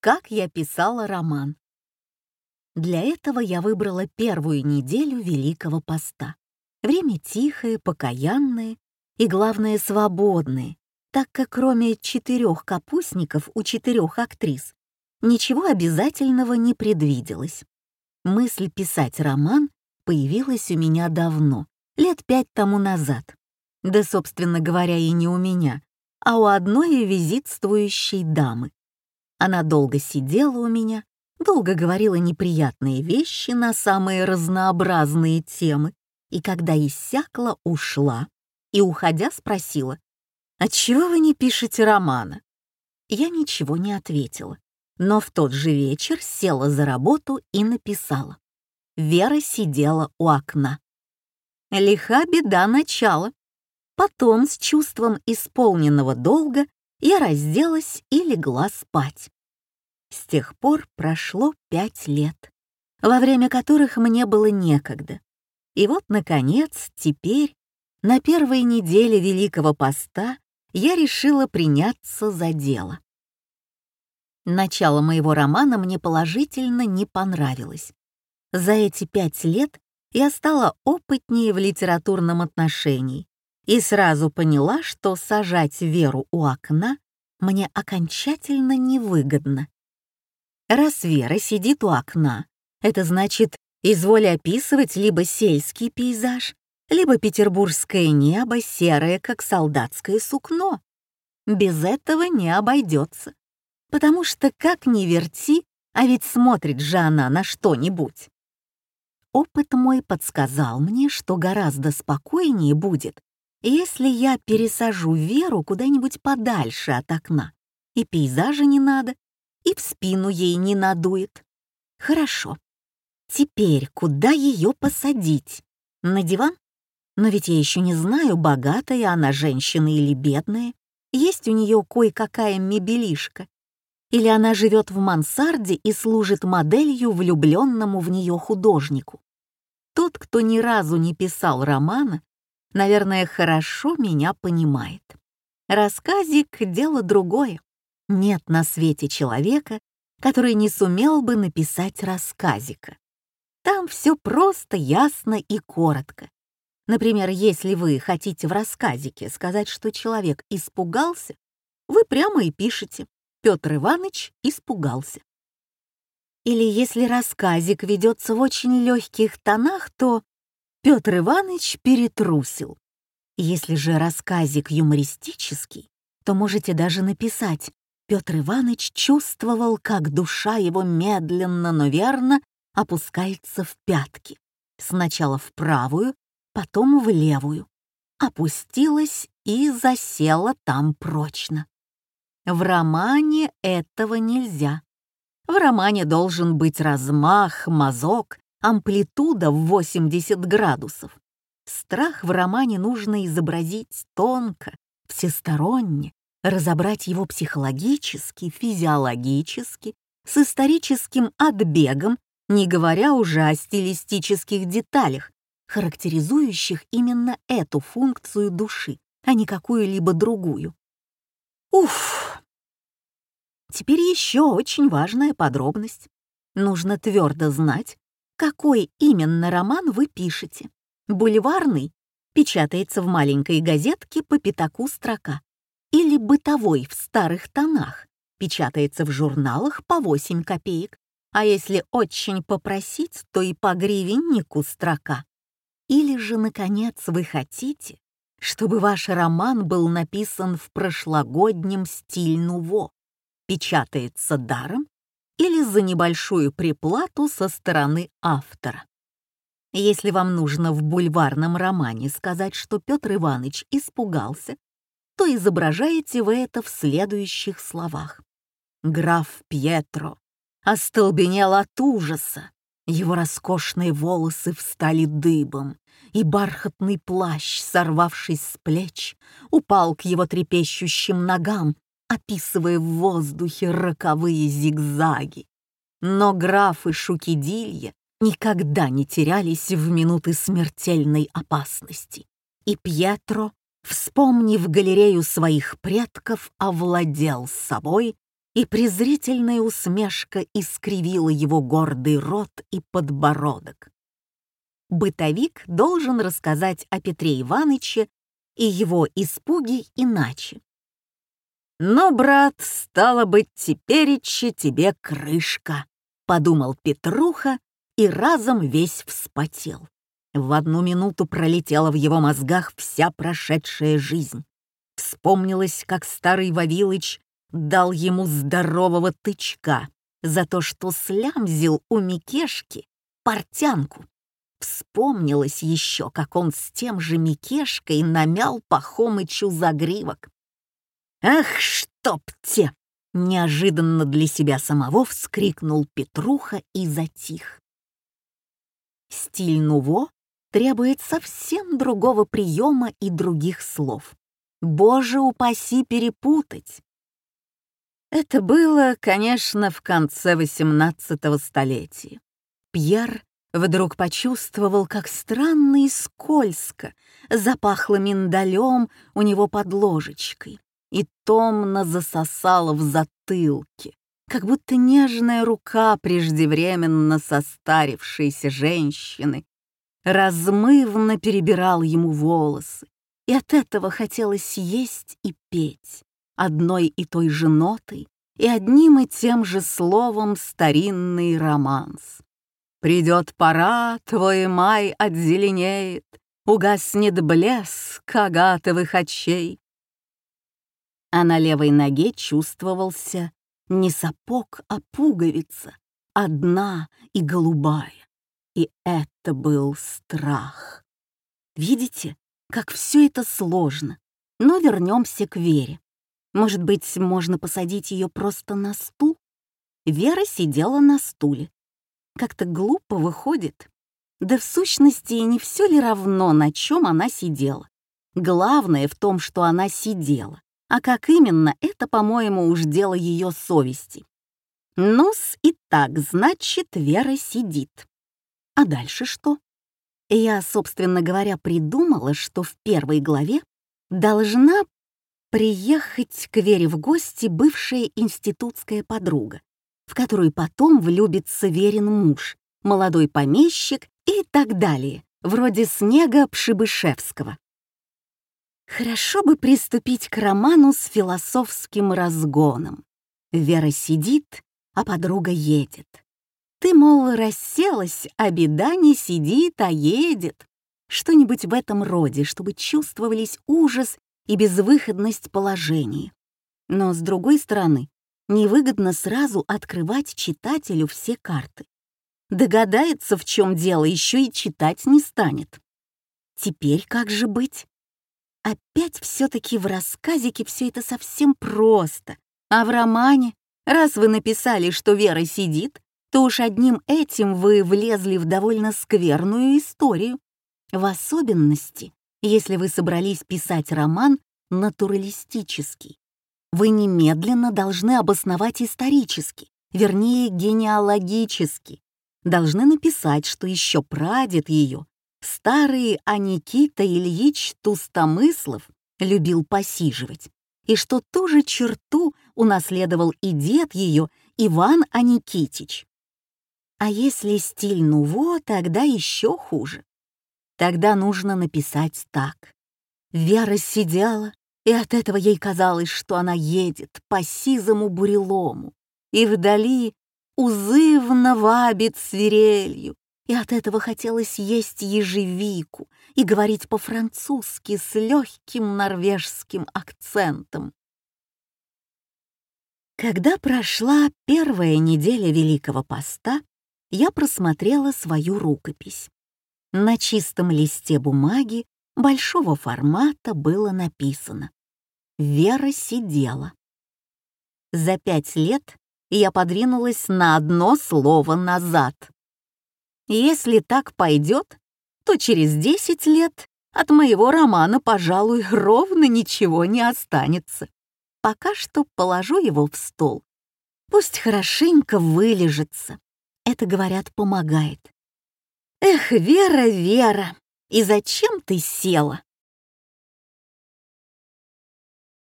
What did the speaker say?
как я писала роман. Для этого я выбрала первую неделю Великого Поста. Время тихое, покаянное и, главное, свободное, так как кроме четырех капустников у четырех актрис ничего обязательного не предвиделось. Мысль писать роман появилась у меня давно, лет пять тому назад. Да, собственно говоря, и не у меня, а у одной визитствующей дамы. Она долго сидела у меня, долго говорила неприятные вещи на самые разнообразные темы, и когда иссякла, ушла, и, уходя, спросила, «Отчего вы не пишете романа?» Я ничего не ответила, но в тот же вечер села за работу и написала. Вера сидела у окна. Лиха беда начала. Потом, с чувством исполненного долга, я разделась и легла спать. С тех пор прошло пять лет, во время которых мне было некогда. И вот, наконец, теперь, на первой неделе Великого Поста, я решила приняться за дело. Начало моего романа мне положительно не понравилось. За эти пять лет я стала опытнее в литературном отношении и сразу поняла, что сажать Веру у окна мне окончательно невыгодно. Раз Вера сидит у окна, это значит, изволь описывать либо сельский пейзаж, либо петербургское небо серое, как солдатское сукно. Без этого не обойдется. Потому что как ни верти, а ведь смотрит же она на что-нибудь. Опыт мой подсказал мне, что гораздо спокойнее будет, если я пересажу Веру куда-нибудь подальше от окна, и пейзажа не надо, и в спину ей не надует. Хорошо. Теперь куда ее посадить? На диван? Но ведь я еще не знаю, богатая она женщина или бедная. Есть у нее кое-какая мебелишка. Или она живет в мансарде и служит моделью влюбленному в нее художнику. Тот, кто ни разу не писал романа, наверное, хорошо меня понимает. Рассказик — дело другое. Нет на свете человека, который не сумел бы написать рассказика. Там все просто, ясно и коротко. Например, если вы хотите в рассказике сказать, что человек испугался, вы прямо и пишете «Петр Иванович испугался». Или если рассказик ведется в очень легких тонах, то Петр Иванович перетрусил. Если же рассказик юмористический, то можете даже написать Петр Иванович чувствовал, как душа его медленно, но верно опускается в пятки. Сначала в правую, потом в левую. Опустилась и засела там прочно. В романе этого нельзя. В романе должен быть размах, мазок, амплитуда в 80 градусов. Страх в романе нужно изобразить тонко, всесторонне, разобрать его психологически, физиологически, с историческим отбегом, не говоря уже о стилистических деталях, характеризующих именно эту функцию души, а не какую-либо другую. Уф! Теперь еще очень важная подробность. Нужно твердо знать, какой именно роман вы пишете. Бульварный печатается в маленькой газетке по пятаку строка или бытовой в старых тонах, печатается в журналах по 8 копеек, а если очень попросить, то и по гривеннику строка. Или же, наконец, вы хотите, чтобы ваш роман был написан в прошлогоднем стиль нуво, печатается даром или за небольшую приплату со стороны автора. Если вам нужно в бульварном романе сказать, что Петр Иванович испугался то изображаете вы это в следующих словах. Граф Пьетро остолбенел от ужаса. Его роскошные волосы встали дыбом, и бархатный плащ, сорвавшись с плеч, упал к его трепещущим ногам, описывая в воздухе роковые зигзаги. Но граф и Шукидилья никогда не терялись в минуты смертельной опасности, и Пьетро вспомнив галерею своих предков, овладел собой и презрительная усмешка искривила его гордый рот и подбородок. Бытовик должен рассказать о Петре Ивановиче и его испуге иначе. «Но, брат, стало быть, тепереча тебе крышка», — подумал Петруха и разом весь вспотел. В одну минуту пролетела в его мозгах вся прошедшая жизнь. Вспомнилось, как старый Вавилыч дал ему здорового тычка за то, что слямзил у Микешки портянку. Вспомнилось еще, как он с тем же Микешкой намял Пахомычу загривок. «Ах, чтоб те!» — неожиданно для себя самого вскрикнул Петруха и затих. Стиль Нуво требует совсем другого приема и других слов. Боже упаси перепутать! Это было, конечно, в конце XVIII столетия. Пьер вдруг почувствовал, как странно и скользко запахло миндалем у него под ложечкой и томно засосало в затылке, как будто нежная рука преждевременно состарившейся женщины размывно перебирал ему волосы, и от этого хотелось есть и петь одной и той же нотой и одним и тем же словом старинный романс. Придет пора, твой май отзеленеет, Угаснет блеск агатовых очей. А на левой ноге чувствовался не сапог, а пуговица, одна и голубая. И это был страх. Видите, как все это сложно. Но вернемся к Вере. Может быть, можно посадить ее просто на стул? Вера сидела на стуле. Как-то глупо выходит. Да в сущности, не все ли равно, на чем она сидела? Главное в том, что она сидела. А как именно, это, по-моему, уж дело ее совести. Ну-с, и так, значит, Вера сидит. А дальше что? Я, собственно говоря, придумала, что в первой главе должна приехать к Вере в гости бывшая институтская подруга, в которую потом влюбится Верин муж, молодой помещик и так далее, вроде Снега Пшибышевского. Хорошо бы приступить к роману с философским разгоном. Вера сидит, а подруга едет. Ты, мол, расселась, а беда не сидит, а едет. Что-нибудь в этом роде, чтобы чувствовались ужас и безвыходность положения. Но, с другой стороны, невыгодно сразу открывать читателю все карты. Догадается, в чем дело, еще и читать не станет. Теперь как же быть? Опять все-таки в рассказике все это совсем просто. А в романе, раз вы написали, что Вера сидит, то уж одним этим вы влезли в довольно скверную историю. В особенности, если вы собрались писать роман натуралистический. Вы немедленно должны обосновать исторически, вернее, генеалогически. Должны написать, что еще прадед ее, старый Аникита Ильич Тустомыслов, любил посиживать, и что ту же черту унаследовал и дед ее Иван Аникитич. А если стиль Нуво, тогда еще хуже. Тогда нужно написать так. Вера сидела, и от этого ей казалось, что она едет по сизому бурелому, и вдали узывно вабит свирелью, и от этого хотелось есть ежевику и говорить по-французски с легким норвежским акцентом. Когда прошла первая неделя Великого Поста, я просмотрела свою рукопись. На чистом листе бумаги большого формата было написано «Вера сидела». За пять лет я подвинулась на одно слово назад. Если так пойдет, то через десять лет от моего романа, пожалуй, ровно ничего не останется. Пока что положу его в стол. Пусть хорошенько вылежится. Это, говорят, помогает. Эх, Вера, Вера, и зачем ты села?